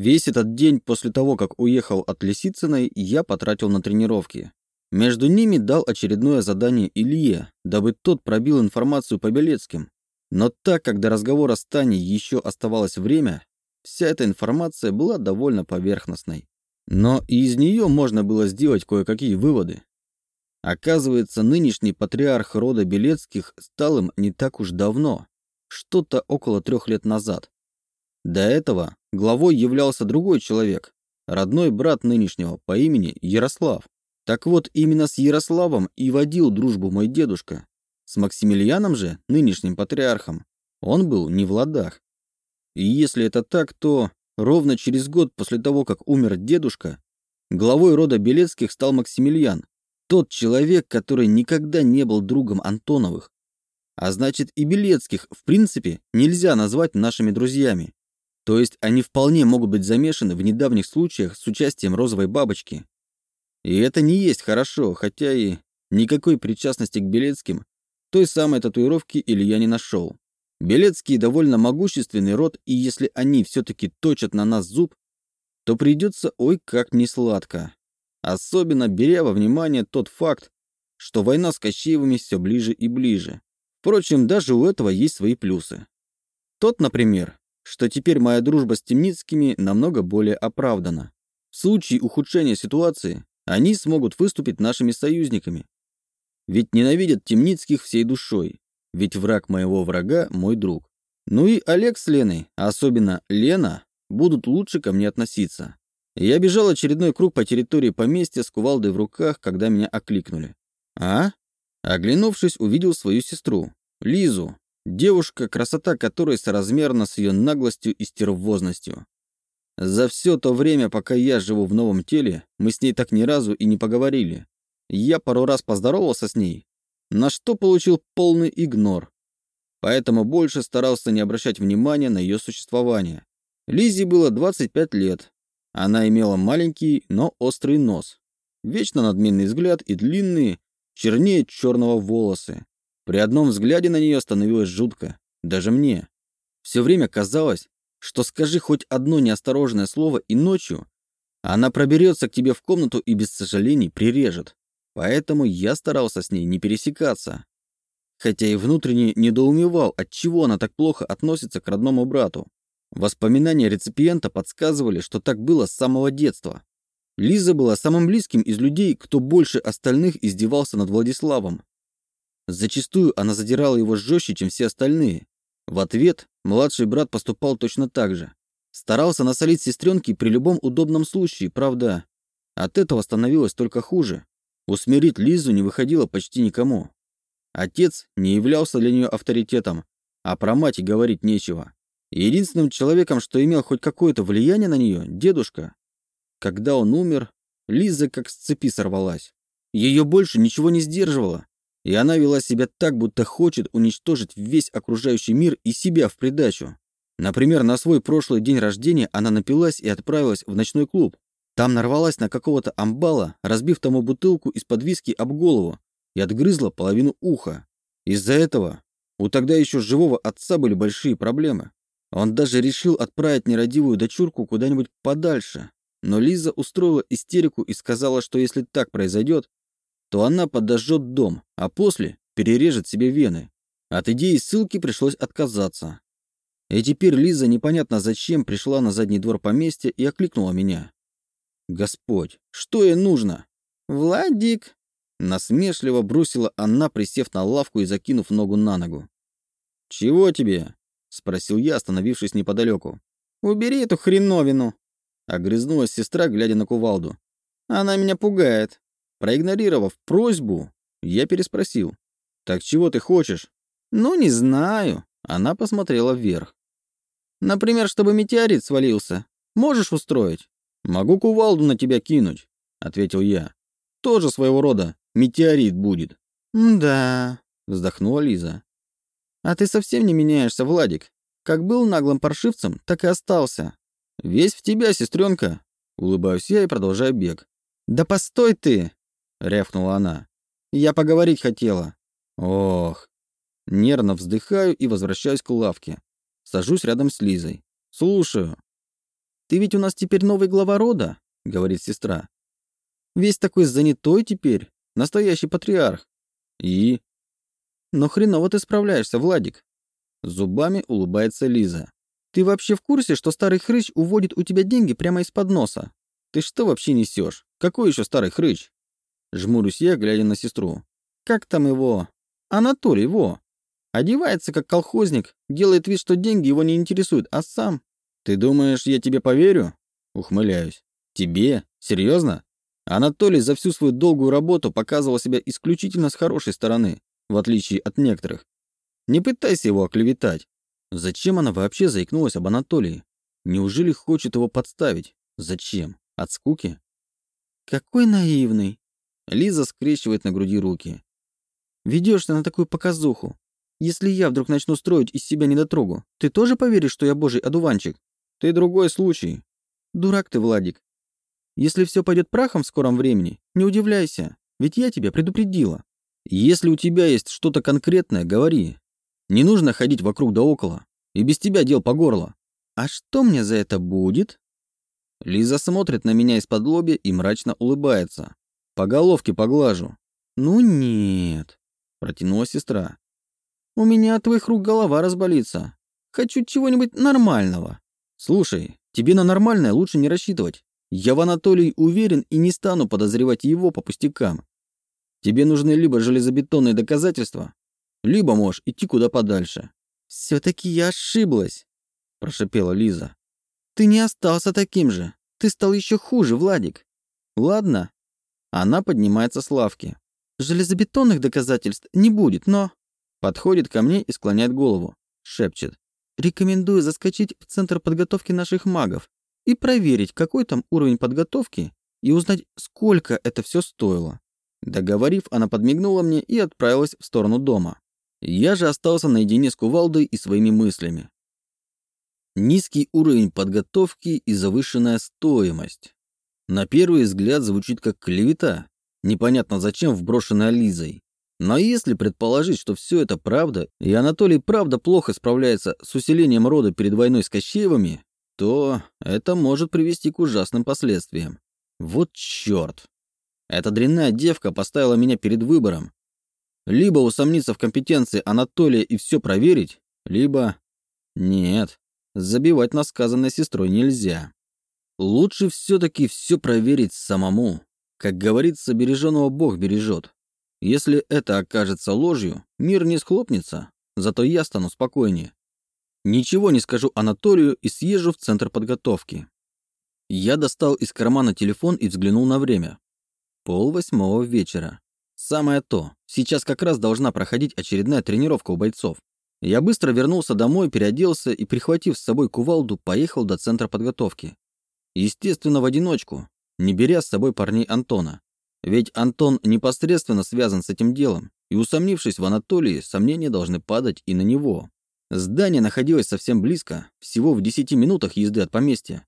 Весь этот день после того, как уехал от Лисицыной, я потратил на тренировки. Между ними дал очередное задание Илье, дабы тот пробил информацию по Белецким. Но так как до разговора с Таней еще оставалось время, вся эта информация была довольно поверхностной. Но и из нее можно было сделать кое-какие выводы. Оказывается, нынешний патриарх рода Белецких стал им не так уж давно, что-то около трех лет назад. До этого главой являлся другой человек, родной брат нынешнего по имени Ярослав. Так вот, именно с Ярославом и водил дружбу мой дедушка. С Максимилианом же, нынешним патриархом, он был не в ладах. И если это так, то ровно через год после того, как умер дедушка, главой рода Белецких стал Максимилиан, тот человек, который никогда не был другом Антоновых. А значит, и Белецких, в принципе, нельзя назвать нашими друзьями. То есть они вполне могут быть замешаны в недавних случаях с участием розовой бабочки. И это не есть хорошо, хотя и никакой причастности к Белецким той самой татуировки Илья не нашел. Белецкий довольно могущественный род, и если они все-таки точат на нас зуб, то придется ой как несладко. Особенно беря во внимание тот факт, что война с Кощеевыми все ближе и ближе. Впрочем, даже у этого есть свои плюсы. Тот, например, что теперь моя дружба с Темницкими намного более оправдана. В случае ухудшения ситуации они смогут выступить нашими союзниками. Ведь ненавидят Темницких всей душой. Ведь враг моего врага – мой друг. Ну и Олег с Леной, а особенно Лена, будут лучше ко мне относиться. Я бежал очередной круг по территории поместья с кувалдой в руках, когда меня окликнули. «А?» Оглянувшись, увидел свою сестру, Лизу, девушка, красота которой соразмерна с ее наглостью и стервозностью. За все то время, пока я живу в новом теле, мы с ней так ни разу и не поговорили. Я пару раз поздоровался с ней, на что получил полный игнор. Поэтому больше старался не обращать внимания на ее существование. Лизе было 25 лет, она имела маленький, но острый нос, вечно надменный взгляд и длинные, чернее черного волосы. При одном взгляде на нее становилось жутко, даже мне. Все время казалось, что скажи хоть одно неосторожное слово и ночью, она проберется к тебе в комнату и без сожалений прирежет. Поэтому я старался с ней не пересекаться. Хотя и внутренне недоумевал, отчего она так плохо относится к родному брату. Воспоминания реципиента подсказывали, что так было с самого детства. Лиза была самым близким из людей, кто больше остальных издевался над Владиславом. Зачастую она задирала его жестче, чем все остальные. В ответ младший брат поступал точно так же. Старался насолить сестренке при любом удобном случае, правда. От этого становилось только хуже. Усмирить Лизу не выходило почти никому. Отец не являлся для нее авторитетом, а про мать и говорить нечего. Единственным человеком, что имел хоть какое-то влияние на нее, дедушка. Когда он умер, Лиза как с цепи сорвалась. Ее больше ничего не сдерживало, и она вела себя так, будто хочет уничтожить весь окружающий мир и себя в придачу. Например, на свой прошлый день рождения она напилась и отправилась в ночной клуб. Там нарвалась на какого-то амбала, разбив тому бутылку из-под виски об голову и отгрызла половину уха. Из-за этого у тогда еще живого отца были большие проблемы. Он даже решил отправить нерадивую дочурку куда-нибудь подальше. Но Лиза устроила истерику и сказала, что если так произойдет, то она подожжет дом, а после перережет себе вены. От идеи ссылки пришлось отказаться. И теперь Лиза непонятно зачем пришла на задний двор поместья и окликнула меня. «Господь, что ей нужно?» «Владик!» Насмешливо бросила она, присев на лавку и закинув ногу на ногу. «Чего тебе?» — спросил я, остановившись неподалеку. «Убери эту хреновину!» — огрызнулась сестра, глядя на кувалду. «Она меня пугает». Проигнорировав просьбу, я переспросил. «Так чего ты хочешь?» «Ну, не знаю». Она посмотрела вверх. «Например, чтобы метеорит свалился. Можешь устроить?» «Могу кувалду на тебя кинуть», — ответил я. «Тоже своего рода метеорит будет». «Да», — вздохнула Лиза. А ты совсем не меняешься, Владик. Как был наглым паршивцем, так и остался. Весь в тебя, сестренка. Улыбаюсь я и продолжаю бег. Да постой ты, рявкнула она. Я поговорить хотела. Ох. Нервно вздыхаю и возвращаюсь к лавке. Сажусь рядом с Лизой. Слушаю. Ты ведь у нас теперь новый глава рода, говорит сестра. Весь такой занятой теперь, настоящий патриарх. И? Но хреново ты справляешься, Владик. Зубами улыбается Лиза. Ты вообще в курсе, что старый хрыч уводит у тебя деньги прямо из-под носа? Ты что вообще несешь? Какой еще старый хрыч? Жмурюсь я, глядя на сестру. Как там его? Анатолий, во. Одевается как колхозник, делает вид, что деньги его не интересуют, а сам... Ты думаешь, я тебе поверю? Ухмыляюсь. Тебе? Серьезно? Анатолий за всю свою долгую работу показывал себя исключительно с хорошей стороны, в отличие от некоторых. Не пытайся его оклеветать. Зачем она вообще заикнулась об Анатолии? Неужели хочет его подставить? Зачем? От скуки? Какой наивный. Лиза скрещивает на груди руки. Ведешься на такую показуху. Если я вдруг начну строить из себя недотрогу, ты тоже поверишь, что я божий одуванчик? Ты другой случай. Дурак ты, Владик. Если все пойдет прахом в скором времени, не удивляйся, ведь я тебя предупредила. Если у тебя есть что-то конкретное, говори. Не нужно ходить вокруг да около. И без тебя дел по горло. А что мне за это будет? Лиза смотрит на меня из-под лоби и мрачно улыбается. По головке поглажу. Ну нет, протянула сестра. У меня от твоих рук голова разболится. Хочу чего-нибудь нормального. Слушай, тебе на нормальное лучше не рассчитывать. Я в Анатолии уверен и не стану подозревать его по пустякам. Тебе нужны либо железобетонные доказательства, либо можешь идти куда подальше. Все-таки я ошиблась, прошипела Лиза. Ты не остался таким же. Ты стал еще хуже, Владик. Ладно. Она поднимается с лавки. Железобетонных доказательств не будет, но... Подходит ко мне и склоняет голову. Шепчет. Рекомендую заскочить в центр подготовки наших магов и проверить, какой там уровень подготовки, и узнать, сколько это все стоило. Договорив, она подмигнула мне и отправилась в сторону дома. Я же остался наедине с кувалдой и своими мыслями. Низкий уровень подготовки и завышенная стоимость. На первый взгляд звучит как клевета, непонятно зачем вброшенная Лизой. Но если предположить, что все это правда, и Анатолий правда плохо справляется с усилением рода перед войной с Кощеевыми, то это может привести к ужасным последствиям. Вот черт. Эта дрянная девка поставила меня перед выбором. Либо усомниться в компетенции Анатолия и все проверить, либо... Нет, забивать на сказанное сестрой нельзя. Лучше все-таки все проверить самому. Как говорится, береженого Бог бережет. Если это окажется ложью, мир не схлопнется, зато я стану спокойнее. Ничего не скажу Анатолию и съезжу в центр подготовки. Я достал из кармана телефон и взглянул на время. Пол восьмого вечера. Самое то. Сейчас как раз должна проходить очередная тренировка у бойцов. Я быстро вернулся домой, переоделся и, прихватив с собой кувалду, поехал до центра подготовки. Естественно, в одиночку, не беря с собой парней Антона. Ведь Антон непосредственно связан с этим делом, и усомнившись в Анатолии, сомнения должны падать и на него. Здание находилось совсем близко, всего в 10 минутах езды от поместья.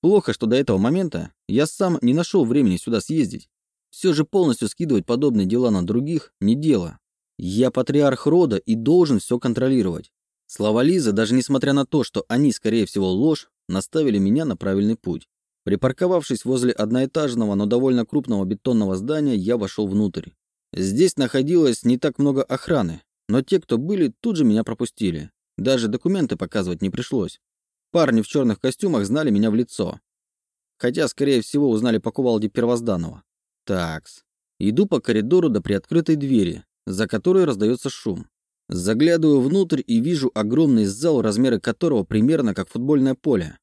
Плохо, что до этого момента я сам не нашел времени сюда съездить. Все же полностью скидывать подобные дела на других – не дело. Я патриарх рода и должен все контролировать. Слова Лизы, даже несмотря на то, что они, скорее всего, ложь, наставили меня на правильный путь. Припарковавшись возле одноэтажного, но довольно крупного бетонного здания, я вошел внутрь. Здесь находилось не так много охраны, но те, кто были, тут же меня пропустили. Даже документы показывать не пришлось. Парни в черных костюмах знали меня в лицо. Хотя, скорее всего, узнали по кувалде первозданного. Такс. Иду по коридору до приоткрытой двери, за которой раздается шум. Заглядываю внутрь и вижу огромный зал, размеры которого примерно как футбольное поле.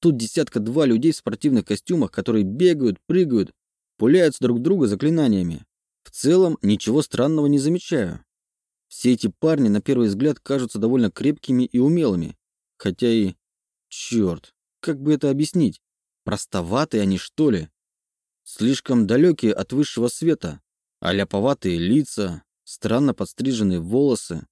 Тут десятка-два людей в спортивных костюмах, которые бегают, прыгают, пуляются друг друга заклинаниями. В целом, ничего странного не замечаю. Все эти парни, на первый взгляд, кажутся довольно крепкими и умелыми. Хотя и... Черт, как бы это объяснить? Простоватые они, что ли? Слишком далекие от высшего света. А ляповатые лица, странно подстриженные волосы,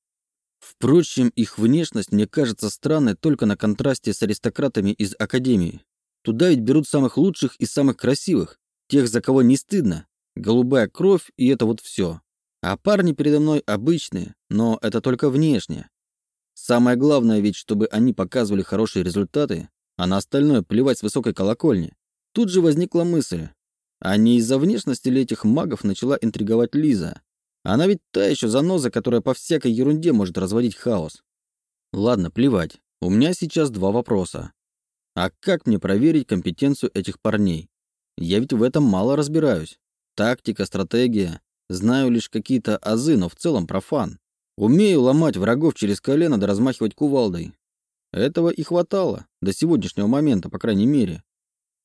Впрочем, их внешность мне кажется странной только на контрасте с аристократами из Академии. Туда ведь берут самых лучших и самых красивых, тех, за кого не стыдно. Голубая кровь и это вот все. А парни передо мной обычные, но это только внешне. Самое главное ведь, чтобы они показывали хорошие результаты, а на остальное плевать с высокой колокольни. Тут же возникла мысль, а не из-за внешности ли этих магов начала интриговать Лиза? Она ведь та еще заноза, которая по всякой ерунде может разводить хаос. Ладно, плевать. У меня сейчас два вопроса. А как мне проверить компетенцию этих парней? Я ведь в этом мало разбираюсь. Тактика, стратегия. Знаю лишь какие-то азы, но в целом профан. Умею ломать врагов через колено да размахивать кувалдой. Этого и хватало, до сегодняшнего момента, по крайней мере.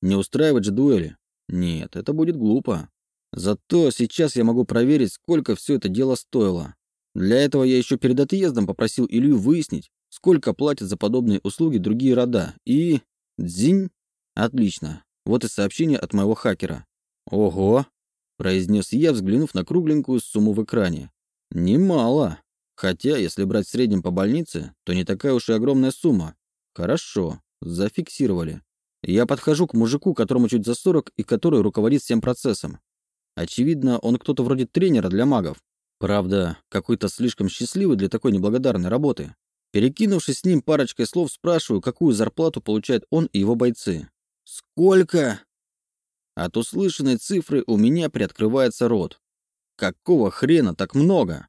Не устраивать же дуэли. Нет, это будет глупо. Зато сейчас я могу проверить, сколько все это дело стоило. Для этого я еще перед отъездом попросил Илью выяснить, сколько платят за подобные услуги другие рода. И... Дзинь? Отлично. Вот и сообщение от моего хакера. Ого! произнес я, взглянув на кругленькую сумму в экране. Немало. Хотя, если брать в среднем по больнице, то не такая уж и огромная сумма. Хорошо, зафиксировали. Я подхожу к мужику, которому чуть за 40 и который руководит всем процессом. Очевидно, он кто-то вроде тренера для магов. Правда, какой-то слишком счастливый для такой неблагодарной работы. Перекинувшись с ним парочкой слов, спрашиваю, какую зарплату получают он и его бойцы. «Сколько?» От услышанной цифры у меня приоткрывается рот. Какого хрена так много?